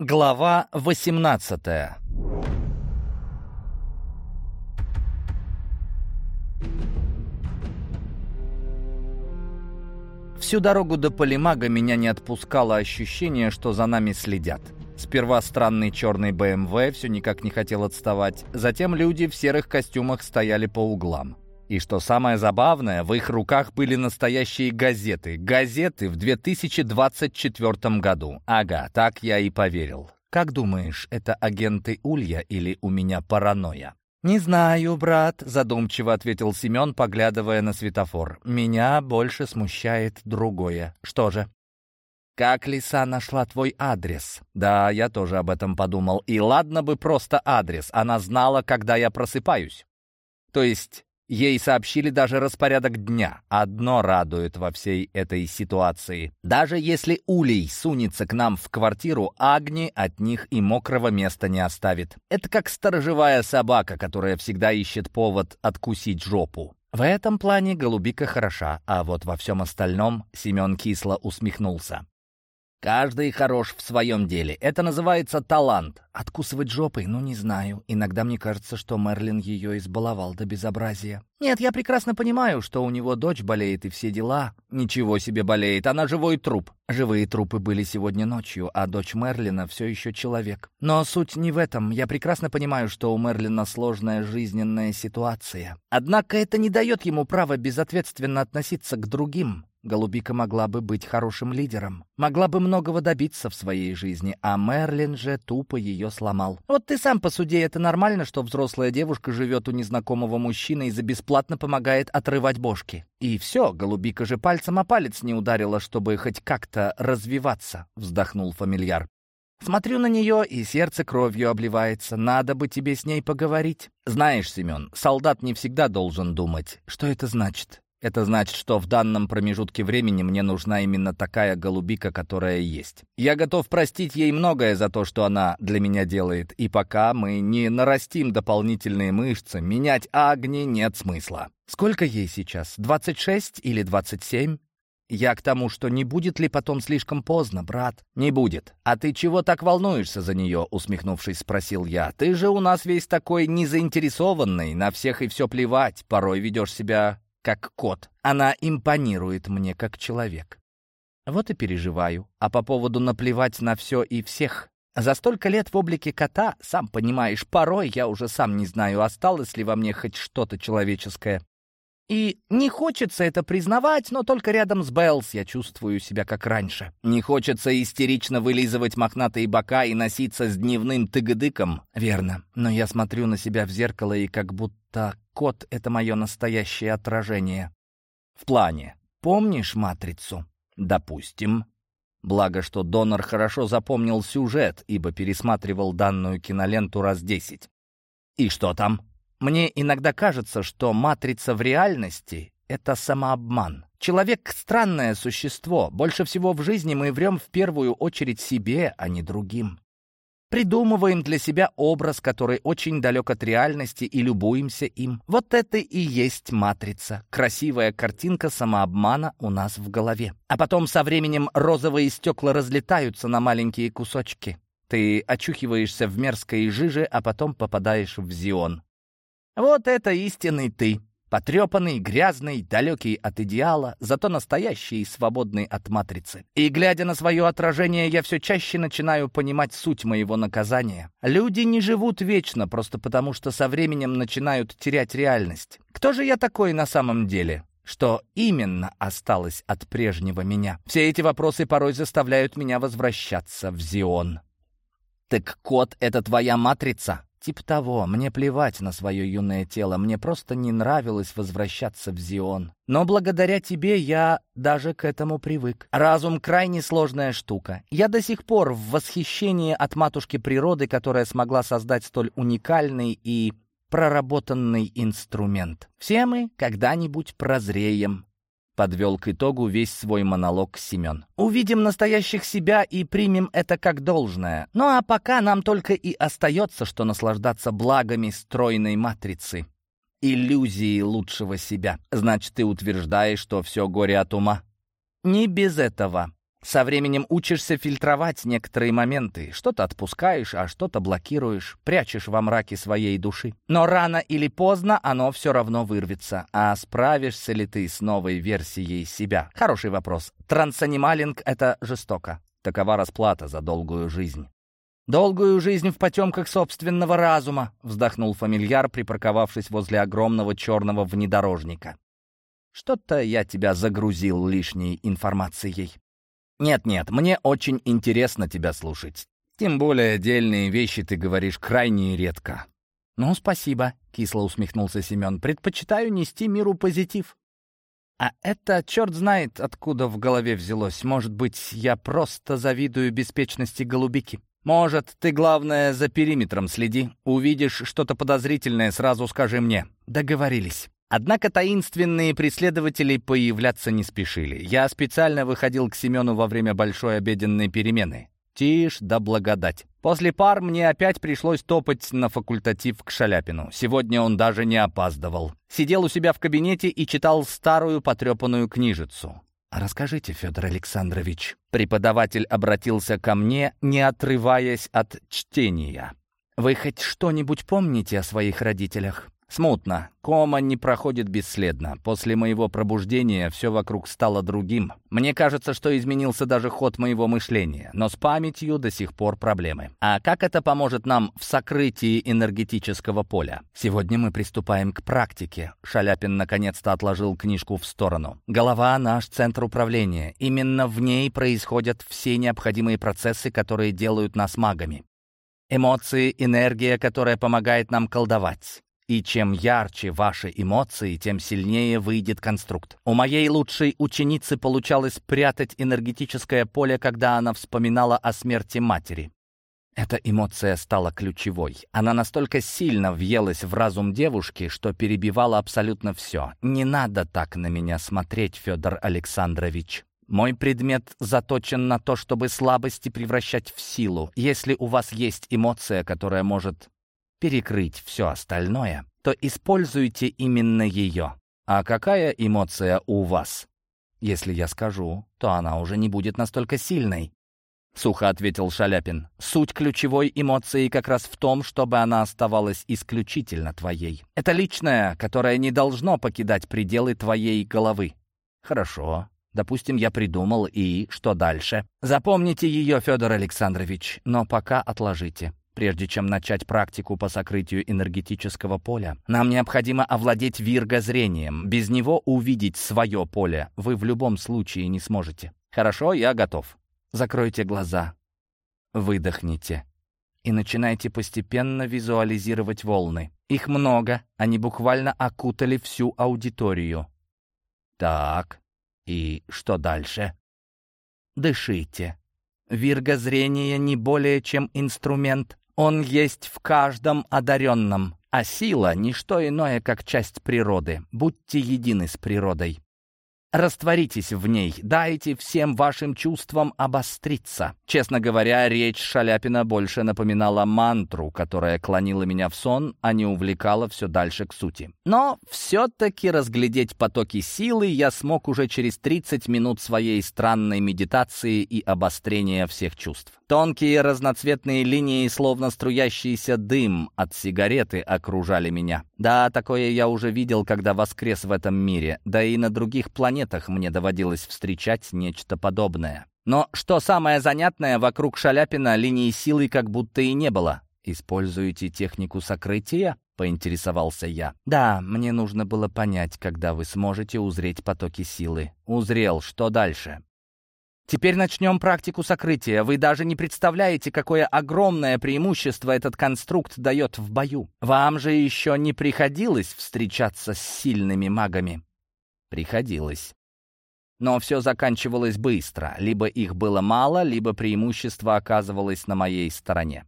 Глава 18 Всю дорогу до Полимага меня не отпускало ощущение, что за нами следят. Сперва странный черный БМВ все никак не хотел отставать, затем люди в серых костюмах стояли по углам. И что самое забавное, в их руках были настоящие газеты. Газеты в 2024 году. Ага, так я и поверил. Как думаешь, это агенты Улья или у меня паранойя? «Не знаю, брат», — задумчиво ответил Семен, поглядывая на светофор. «Меня больше смущает другое. Что же?» «Как лиса нашла твой адрес?» «Да, я тоже об этом подумал. И ладно бы просто адрес. Она знала, когда я просыпаюсь. То есть Ей сообщили даже распорядок дня. Одно радует во всей этой ситуации. Даже если Улей сунется к нам в квартиру, Агни от них и мокрого места не оставит. Это как сторожевая собака, которая всегда ищет повод откусить жопу. В этом плане голубика хороша, а вот во всем остальном Семен кисло усмехнулся. Каждый хорош в своем деле. Это называется талант. Откусывать жопой? Ну, не знаю. Иногда мне кажется, что Мерлин ее избаловал до безобразия. Нет, я прекрасно понимаю, что у него дочь болеет и все дела. Ничего себе болеет, она живой труп. Живые трупы были сегодня ночью, а дочь Мерлина все еще человек. Но суть не в этом. Я прекрасно понимаю, что у Мерлина сложная жизненная ситуация. Однако это не дает ему права безответственно относиться к другим. Голубика могла бы быть хорошим лидером, могла бы многого добиться в своей жизни, а Мерлин же тупо ее сломал. Вот ты сам посуди, это нормально, что взрослая девушка живет у незнакомого мужчины и за бесплатно помогает отрывать бошки. И все, голубика же пальцем о палец не ударила, чтобы хоть как-то развиваться, вздохнул фамильяр. Смотрю на нее, и сердце кровью обливается. Надо бы тебе с ней поговорить. Знаешь, Семен, солдат не всегда должен думать. Что это значит? Это значит, что в данном промежутке времени мне нужна именно такая голубика, которая есть. Я готов простить ей многое за то, что она для меня делает, и пока мы не нарастим дополнительные мышцы, менять Агни нет смысла. Сколько ей сейчас? 26 или 27? Я к тому, что не будет ли потом слишком поздно, брат? Не будет. А ты чего так волнуешься за нее? Усмехнувшись, спросил я. Ты же у нас весь такой незаинтересованный, на всех и все плевать. Порой ведешь себя как кот. Она импонирует мне как человек. Вот и переживаю. А по поводу наплевать на все и всех. За столько лет в облике кота, сам понимаешь, порой я уже сам не знаю, осталось ли во мне хоть что-то человеческое. И не хочется это признавать, но только рядом с Беллс я чувствую себя как раньше. Не хочется истерично вылизывать мохнатые бока и носиться с дневным тыгдыком. Верно, но я смотрю на себя в зеркало и как будто кот — это мое настоящее отражение. В плане. Помнишь «Матрицу»? Допустим. Благо, что донор хорошо запомнил сюжет, ибо пересматривал данную киноленту раз десять. И что там? Мне иногда кажется, что «Матрица» в реальности — это самообман. Человек — странное существо. Больше всего в жизни мы врем в первую очередь себе, а не другим. Придумываем для себя образ, который очень далек от реальности, и любуемся им. Вот это и есть матрица. Красивая картинка самообмана у нас в голове. А потом со временем розовые стекла разлетаются на маленькие кусочки. Ты очухиваешься в мерзкой жиже, а потом попадаешь в Зион. Вот это истинный ты. Потрепанный, грязный, далекий от идеала, зато настоящий и свободный от матрицы. И, глядя на свое отражение, я все чаще начинаю понимать суть моего наказания. Люди не живут вечно, просто потому что со временем начинают терять реальность. Кто же я такой на самом деле? Что именно осталось от прежнего меня? Все эти вопросы порой заставляют меня возвращаться в Зион. «Так кот — это твоя матрица?» Тип того, мне плевать на свое юное тело, мне просто не нравилось возвращаться в Зион. Но благодаря тебе я даже к этому привык. Разум — крайне сложная штука. Я до сих пор в восхищении от матушки природы, которая смогла создать столь уникальный и проработанный инструмент. Все мы когда-нибудь прозреем, Подвел к итогу весь свой монолог Семен. «Увидим настоящих себя и примем это как должное. Ну а пока нам только и остается, что наслаждаться благами стройной матрицы. Иллюзии лучшего себя. Значит, ты утверждаешь, что все горе от ума?» «Не без этого», Со временем учишься фильтровать некоторые моменты. Что-то отпускаешь, а что-то блокируешь, прячешь во мраке своей души. Но рано или поздно оно все равно вырвется. А справишься ли ты с новой версией себя? Хороший вопрос. Трансанималинг — это жестоко. Такова расплата за долгую жизнь. «Долгую жизнь в потемках собственного разума», — вздохнул фамильяр, припарковавшись возле огромного черного внедорожника. «Что-то я тебя загрузил лишней информацией». «Нет-нет, мне очень интересно тебя слушать. Тем более отдельные вещи ты говоришь крайне редко». «Ну, спасибо», — кисло усмехнулся Семен. «Предпочитаю нести миру позитив». «А это черт знает, откуда в голове взялось. Может быть, я просто завидую беспечности голубики». «Может, ты, главное, за периметром следи. Увидишь что-то подозрительное, сразу скажи мне». «Договорились». Однако таинственные преследователи появляться не спешили. Я специально выходил к Семену во время большой обеденной перемены. Тишь да благодать. После пар мне опять пришлось топать на факультатив к Шаляпину. Сегодня он даже не опаздывал. Сидел у себя в кабинете и читал старую потрепанную книжицу. «Расскажите, Федор Александрович». Преподаватель обратился ко мне, не отрываясь от чтения. «Вы хоть что-нибудь помните о своих родителях?» Смутно. Кома не проходит бесследно. После моего пробуждения все вокруг стало другим. Мне кажется, что изменился даже ход моего мышления. Но с памятью до сих пор проблемы. А как это поможет нам в сокрытии энергетического поля? Сегодня мы приступаем к практике. Шаляпин наконец-то отложил книжку в сторону. Голова — наш центр управления. Именно в ней происходят все необходимые процессы, которые делают нас магами. Эмоции, энергия, которая помогает нам колдовать. И чем ярче ваши эмоции, тем сильнее выйдет конструкт. У моей лучшей ученицы получалось прятать энергетическое поле, когда она вспоминала о смерти матери. Эта эмоция стала ключевой. Она настолько сильно въелась в разум девушки, что перебивала абсолютно все. «Не надо так на меня смотреть, Федор Александрович. Мой предмет заточен на то, чтобы слабости превращать в силу. Если у вас есть эмоция, которая может перекрыть все остальное, то используйте именно ее. А какая эмоция у вас? Если я скажу, то она уже не будет настолько сильной. Сухо ответил Шаляпин. Суть ключевой эмоции как раз в том, чтобы она оставалась исключительно твоей. Это личное, которое не должно покидать пределы твоей головы. Хорошо. Допустим, я придумал, и что дальше? Запомните ее, Федор Александрович, но пока отложите. Прежде чем начать практику по сокрытию энергетического поля, нам необходимо овладеть виргозрением. Без него увидеть свое поле вы в любом случае не сможете. Хорошо, я готов. Закройте глаза, выдохните и начинайте постепенно визуализировать волны. Их много, они буквально окутали всю аудиторию. Так, и что дальше? Дышите. Виргозрение не более чем инструмент, он есть в каждом одаренном, а сила — ничто иное, как часть природы. Будьте едины с природой. Растворитесь в ней, дайте всем вашим чувствам обостриться. Честно говоря, речь Шаляпина больше напоминала мантру, которая клонила меня в сон, а не увлекала все дальше к сути. Но все-таки разглядеть потоки силы я смог уже через 30 минут своей странной медитации и обострения всех чувств. Тонкие разноцветные линии, словно струящийся дым от сигареты, окружали меня. Да, такое я уже видел, когда воскрес в этом мире, да и на других планетах мне доводилось встречать нечто подобное. Но что самое занятное, вокруг Шаляпина линии силы как будто и не было. «Используете технику сокрытия?» — поинтересовался я. «Да, мне нужно было понять, когда вы сможете узреть потоки силы. Узрел, что дальше?» Теперь начнем практику сокрытия. Вы даже не представляете, какое огромное преимущество этот конструкт дает в бою. Вам же еще не приходилось встречаться с сильными магами? Приходилось. Но все заканчивалось быстро. Либо их было мало, либо преимущество оказывалось на моей стороне.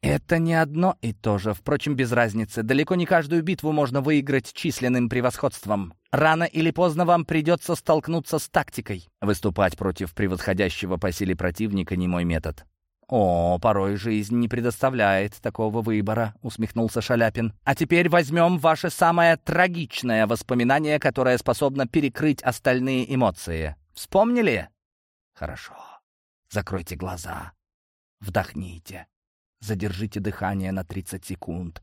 Это не одно и то же. Впрочем, без разницы. Далеко не каждую битву можно выиграть численным превосходством. Рано или поздно вам придется столкнуться с тактикой. Выступать против превосходящего по силе противника не мой метод. «О, порой жизнь не предоставляет такого выбора», — усмехнулся Шаляпин. «А теперь возьмем ваше самое трагичное воспоминание, которое способно перекрыть остальные эмоции. Вспомнили?» Хорошо. Закройте глаза. Вдохните. Задержите дыхание на 30 секунд.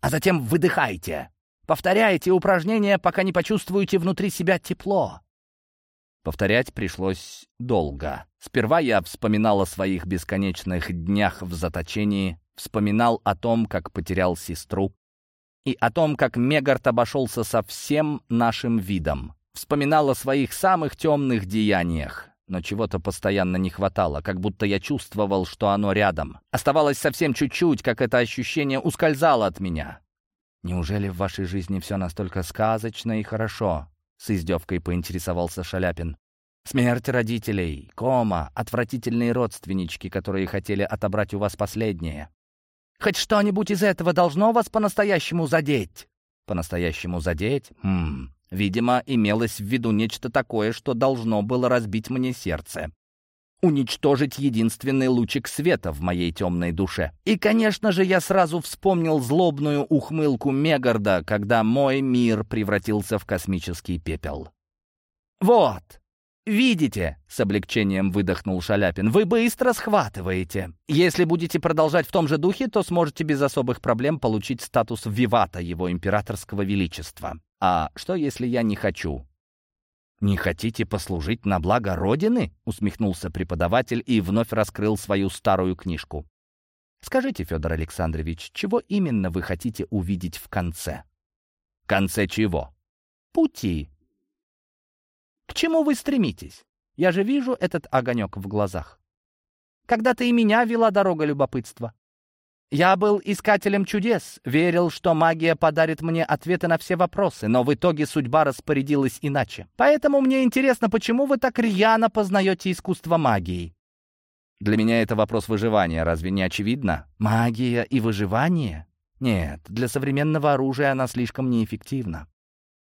А затем выдыхайте. Повторяйте упражнения, пока не почувствуете внутри себя тепло. Повторять пришлось долго. Сперва я вспоминал о своих бесконечных днях в заточении, вспоминал о том, как потерял сестру, и о том, как Мегарт обошелся со всем нашим видом. Вспоминал о своих самых темных деяниях, но чего-то постоянно не хватало, как будто я чувствовал, что оно рядом. Оставалось совсем чуть-чуть, как это ощущение ускользало от меня. «Неужели в вашей жизни все настолько сказочно и хорошо?» — с издевкой поинтересовался Шаляпин. «Смерть родителей, кома, отвратительные родственнички, которые хотели отобрать у вас последнее. Хоть что-нибудь из этого должно вас по-настоящему задеть?» «По-настоящему задеть? Хм, видимо, имелось в виду нечто такое, что должно было разбить мне сердце уничтожить единственный лучик света в моей темной душе. И, конечно же, я сразу вспомнил злобную ухмылку Мегарда, когда мой мир превратился в космический пепел. «Вот, видите?» — с облегчением выдохнул Шаляпин. «Вы быстро схватываете. Если будете продолжать в том же духе, то сможете без особых проблем получить статус вивата его императорского величества. А что, если я не хочу?» «Не хотите послужить на благо Родины?» — усмехнулся преподаватель и вновь раскрыл свою старую книжку. «Скажите, Федор Александрович, чего именно вы хотите увидеть в конце?» «Конце чего?» «Пути». «К чему вы стремитесь? Я же вижу этот огонек в глазах. Когда-то и меня вела дорога любопытства. Я был искателем чудес, верил, что магия подарит мне ответы на все вопросы, но в итоге судьба распорядилась иначе. Поэтому мне интересно, почему вы так рьяно познаете искусство магии? Для меня это вопрос выживания, разве не очевидно? Магия и выживание? Нет, для современного оружия она слишком неэффективна.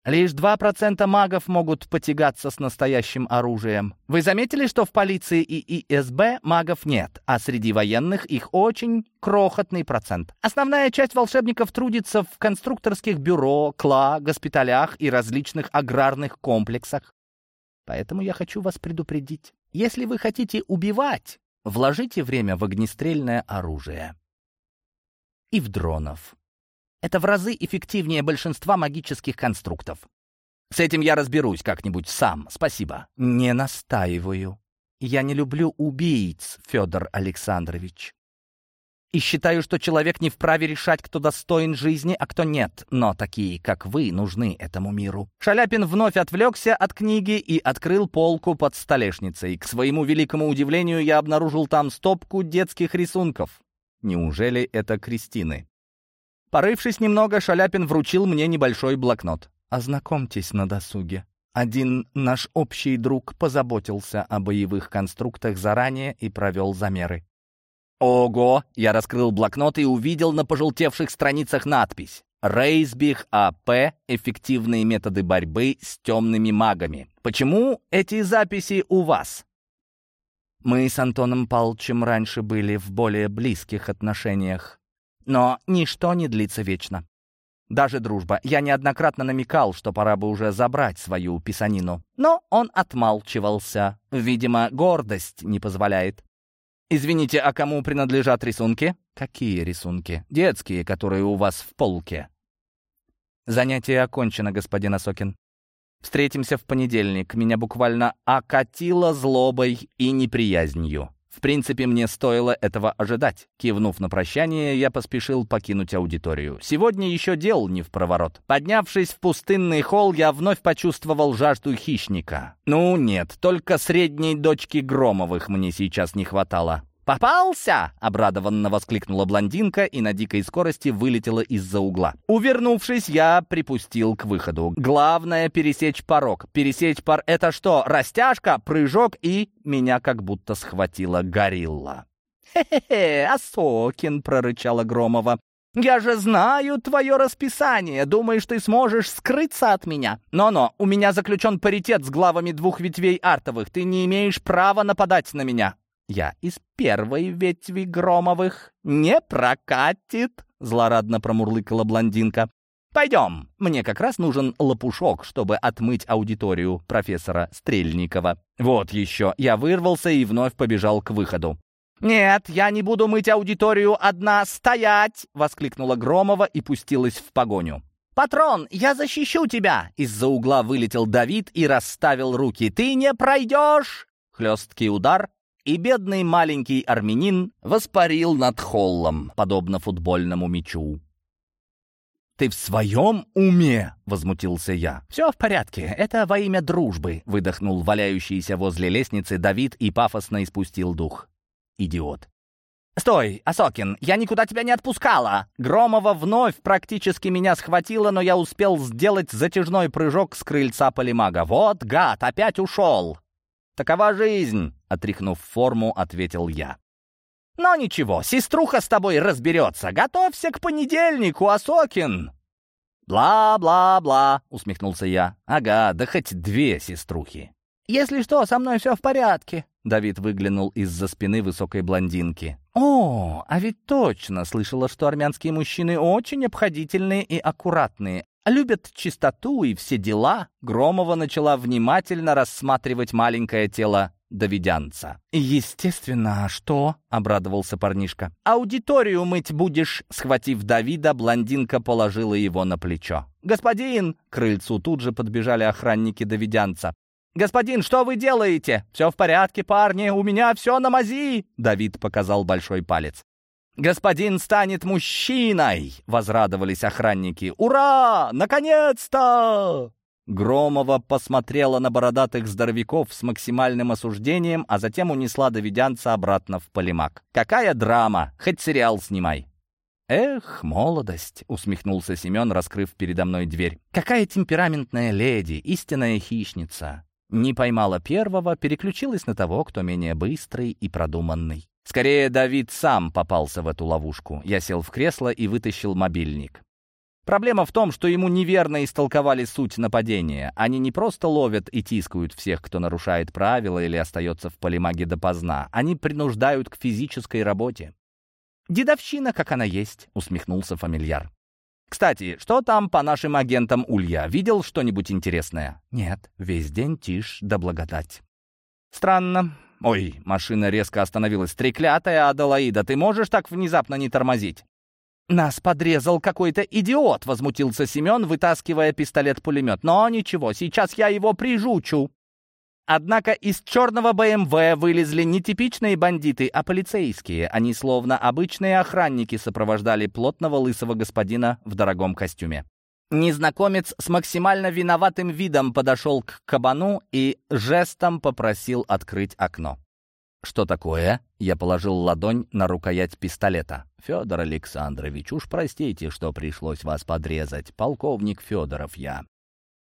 Лишь 2% магов могут потягаться с настоящим оружием. Вы заметили, что в полиции и ИСБ магов нет, а среди военных их очень крохотный процент. Основная часть волшебников трудится в конструкторских бюро, КЛА, госпиталях и различных аграрных комплексах. Поэтому я хочу вас предупредить. Если вы хотите убивать, вложите время в огнестрельное оружие. И в дронов. Это в разы эффективнее большинства магических конструктов. С этим я разберусь как-нибудь сам, спасибо. Не настаиваю. Я не люблю убийц, Федор Александрович. И считаю, что человек не вправе решать, кто достоин жизни, а кто нет. Но такие, как вы, нужны этому миру. Шаляпин вновь отвлекся от книги и открыл полку под столешницей. К своему великому удивлению, я обнаружил там стопку детских рисунков. Неужели это Кристины? Порывшись немного, Шаляпин вручил мне небольшой блокнот. «Ознакомьтесь на досуге. Один наш общий друг позаботился о боевых конструктах заранее и провел замеры. Ого! Я раскрыл блокнот и увидел на пожелтевших страницах надпись. Рейсбих АП. Эффективные методы борьбы с темными магами. Почему эти записи у вас? Мы с Антоном Палчем раньше были в более близких отношениях. Но ничто не длится вечно. Даже дружба. Я неоднократно намекал, что пора бы уже забрать свою писанину. Но он отмалчивался. Видимо, гордость не позволяет. «Извините, а кому принадлежат рисунки?» «Какие рисунки?» «Детские, которые у вас в полке». «Занятие окончено, господин Осокин. Встретимся в понедельник. Меня буквально окатило злобой и неприязнью. В принципе, мне стоило этого ожидать. Кивнув на прощание, я поспешил покинуть аудиторию. Сегодня еще дел не в проворот. Поднявшись в пустынный холл, я вновь почувствовал жажду хищника. Ну нет, только средней дочки Громовых мне сейчас не хватало. «Попался!» — обрадованно воскликнула блондинка и на дикой скорости вылетела из-за угла. Увернувшись, я припустил к выходу. Главное — пересечь порог. Пересечь пар — это что, растяжка, прыжок и... Меня как будто схватила горилла. «Хе-хе-хе, Осокин!» — прорычала Громова. «Я же знаю твое расписание. Думаешь, ты сможешь скрыться от меня? Но-но, у меня заключен паритет с главами двух ветвей артовых. Ты не имеешь права нападать на меня. Я из первой ветви Громовых. Не прокатит, злорадно промурлыкала блондинка. «Пойдем. Мне как раз нужен лопушок, чтобы отмыть аудиторию профессора Стрельникова». Вот еще. Я вырвался и вновь побежал к выходу. «Нет, я не буду мыть аудиторию одна. Стоять!» — воскликнула Громова и пустилась в погоню. «Патрон, я защищу тебя!» Из-за угла вылетел Давид и расставил руки. «Ты не пройдешь!» Хлесткий удар, и бедный маленький армянин воспарил над холлом, подобно футбольному мячу. «Ты в своем уме?» — возмутился я. «Все в порядке, это во имя дружбы», — выдохнул валяющийся возле лестницы Давид и пафосно испустил дух. «Идиот». «Стой, Асокин, я никуда тебя не отпускала!» Громова вновь практически меня схватила, но я успел сделать затяжной прыжок с крыльца полимага. «Вот гад, опять ушел!» «Такова жизнь!» — отряхнув форму, ответил я. Но ничего, сеструха с тобой разберется. Готовься к понедельнику, Асокин!» «Бла-бла-бла», — усмехнулся я. «Ага, да хоть две сеструхи». «Если что, со мной все в порядке», — Давид выглянул из-за спины высокой блондинки. «О, а ведь точно слышала, что армянские мужчины очень обходительные и аккуратные, любят чистоту и все дела». Громова начала внимательно рассматривать маленькое тело давидянца. «Естественно, а что?» — обрадовался парнишка. «Аудиторию мыть будешь!» Схватив Давида, блондинка положила его на плечо. «Господин!» — к крыльцу тут же подбежали охранники давидянца. «Господин, что вы делаете?» «Все в порядке, парни, у меня все на мази!» Давид показал большой палец. «Господин станет мужчиной!» — возрадовались охранники. «Ура! Наконец-то!» Громова посмотрела на бородатых здоровяков с максимальным осуждением, а затем унесла доведянца обратно в полимак. «Какая драма! Хоть сериал снимай!» «Эх, молодость!» — усмехнулся Семен, раскрыв передо мной дверь. «Какая темпераментная леди, истинная хищница!» Не поймала первого, переключилась на того, кто менее быстрый и продуманный. Скорее, Давид сам попался в эту ловушку. Я сел в кресло и вытащил мобильник. Проблема в том, что ему неверно истолковали суть нападения. Они не просто ловят и тискают всех, кто нарушает правила или остается в полимаге допоздна. Они принуждают к физической работе. «Дедовщина, как она есть», — усмехнулся фамильяр. «Кстати, что там по нашим агентам Улья? Видел что-нибудь интересное?» «Нет, весь день тишь да благодать». «Странно. Ой, машина резко остановилась. Треклятая Аделаида, ты можешь так внезапно не тормозить?» «Нас подрезал какой-то идиот!» — возмутился Семен, вытаскивая пистолет-пулемет. «Но ничего, сейчас я его прижучу!» Однако из черного БМВ вылезли не типичные бандиты, а полицейские. Они, словно обычные охранники, сопровождали плотного лысого господина в дорогом костюме. Незнакомец с максимально виноватым видом подошел к кабану и жестом попросил открыть окно. «Что такое?» Я положил ладонь на рукоять пистолета. «Федор Александрович, уж простите, что пришлось вас подрезать. Полковник Федоров я.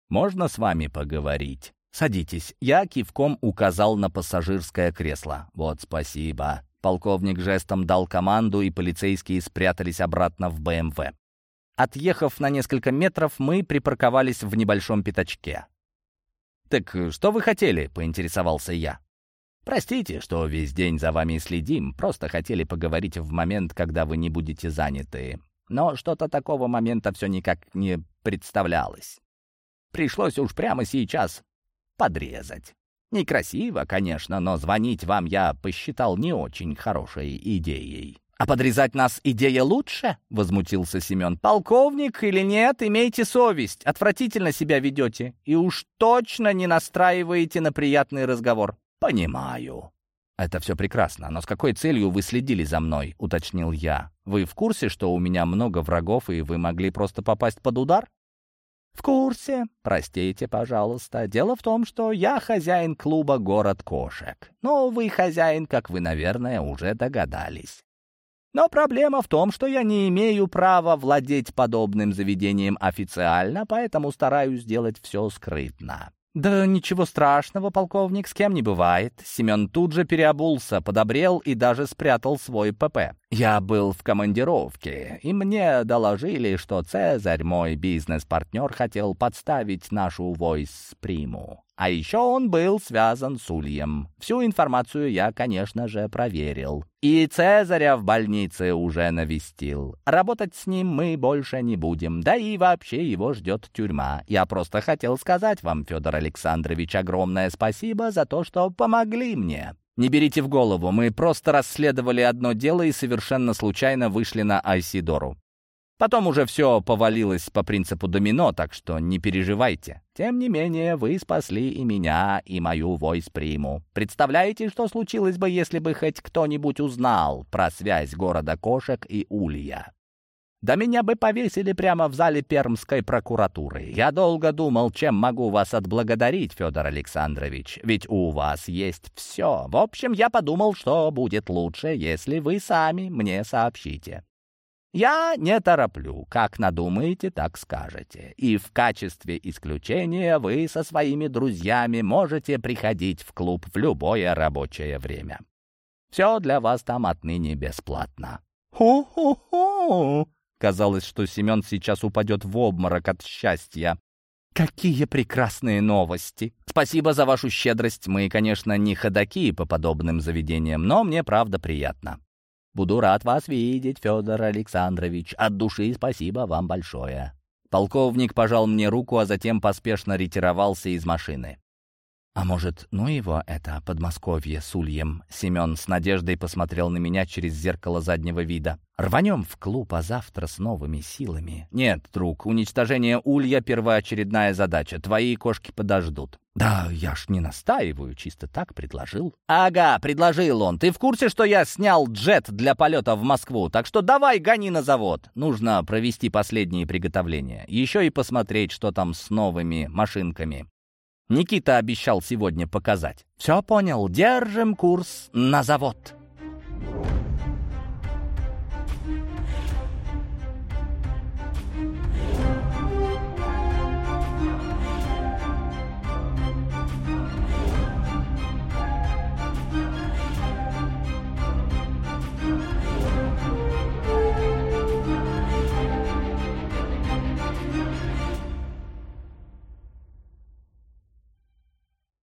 Можно с вами поговорить?» «Садитесь». Я кивком указал на пассажирское кресло. «Вот спасибо». Полковник жестом дал команду, и полицейские спрятались обратно в БМВ. Отъехав на несколько метров, мы припарковались в небольшом пятачке. «Так что вы хотели?» — поинтересовался я. Простите, что весь день за вами следим, просто хотели поговорить в момент, когда вы не будете заняты. Но что-то такого момента все никак не представлялось. Пришлось уж прямо сейчас подрезать. Некрасиво, конечно, но звонить вам я посчитал не очень хорошей идеей. «А подрезать нас идея лучше?» — возмутился Семен. «Полковник или нет, имейте совесть. Отвратительно себя ведете. И уж точно не настраиваете на приятный разговор. «Понимаю». «Это все прекрасно, но с какой целью вы следили за мной?» — уточнил я. «Вы в курсе, что у меня много врагов, и вы могли просто попасть под удар?» «В курсе. Простите, пожалуйста. Дело в том, что я хозяин клуба «Город кошек». Но вы хозяин, как вы, наверное, уже догадались. Но проблема в том, что я не имею права владеть подобным заведением официально, поэтому стараюсь сделать все скрытно. «Да ничего страшного, полковник, с кем не бывает». Семен тут же переобулся, подобрел и даже спрятал свой ПП. Я был в командировке, и мне доложили, что Цезарь, мой бизнес-партнер, хотел подставить нашу войс-приму. А еще он был связан с Ульем. Всю информацию я, конечно же, проверил. И Цезаря в больнице уже навестил. Работать с ним мы больше не будем. Да и вообще его ждет тюрьма. Я просто хотел сказать вам, Федор Александрович, огромное спасибо за то, что помогли мне. Не берите в голову, мы просто расследовали одно дело и совершенно случайно вышли на Айсидору. Потом уже все повалилось по принципу домино, так что не переживайте. Тем не менее, вы спасли и меня, и мою войс-приму. Представляете, что случилось бы, если бы хоть кто-нибудь узнал про связь города кошек и улья? Да меня бы повесили прямо в зале Пермской прокуратуры. Я долго думал, чем могу вас отблагодарить, Федор Александрович, ведь у вас есть все. В общем, я подумал, что будет лучше, если вы сами мне сообщите. Я не тороплю. Как надумаете, так скажете. И в качестве исключения вы со своими друзьями можете приходить в клуб в любое рабочее время. Все для вас там отныне бесплатно. «Ху-ху-ху!» Казалось, что Семен сейчас упадет в обморок от счастья. Какие прекрасные новости! Спасибо за вашу щедрость. Мы, конечно, не ходаки по подобным заведениям, но мне правда приятно. Буду рад вас видеть, Федор Александрович. От души спасибо вам большое. Полковник пожал мне руку, а затем поспешно ретировался из машины. А может, ну его, это Подмосковье с ульем? Семен с надеждой посмотрел на меня через зеркало заднего вида. Рванем в клуб, а завтра с новыми силами. Нет, друг, уничтожение улья — первоочередная задача. Твои кошки подождут. Да, я ж не настаиваю, чисто так предложил. Ага, предложил он. Ты в курсе, что я снял джет для полета в Москву? Так что давай гони на завод. Нужно провести последние приготовления. Еще и посмотреть, что там с новыми машинками. Никита обещал сегодня показать. «Все понял, держим курс на завод».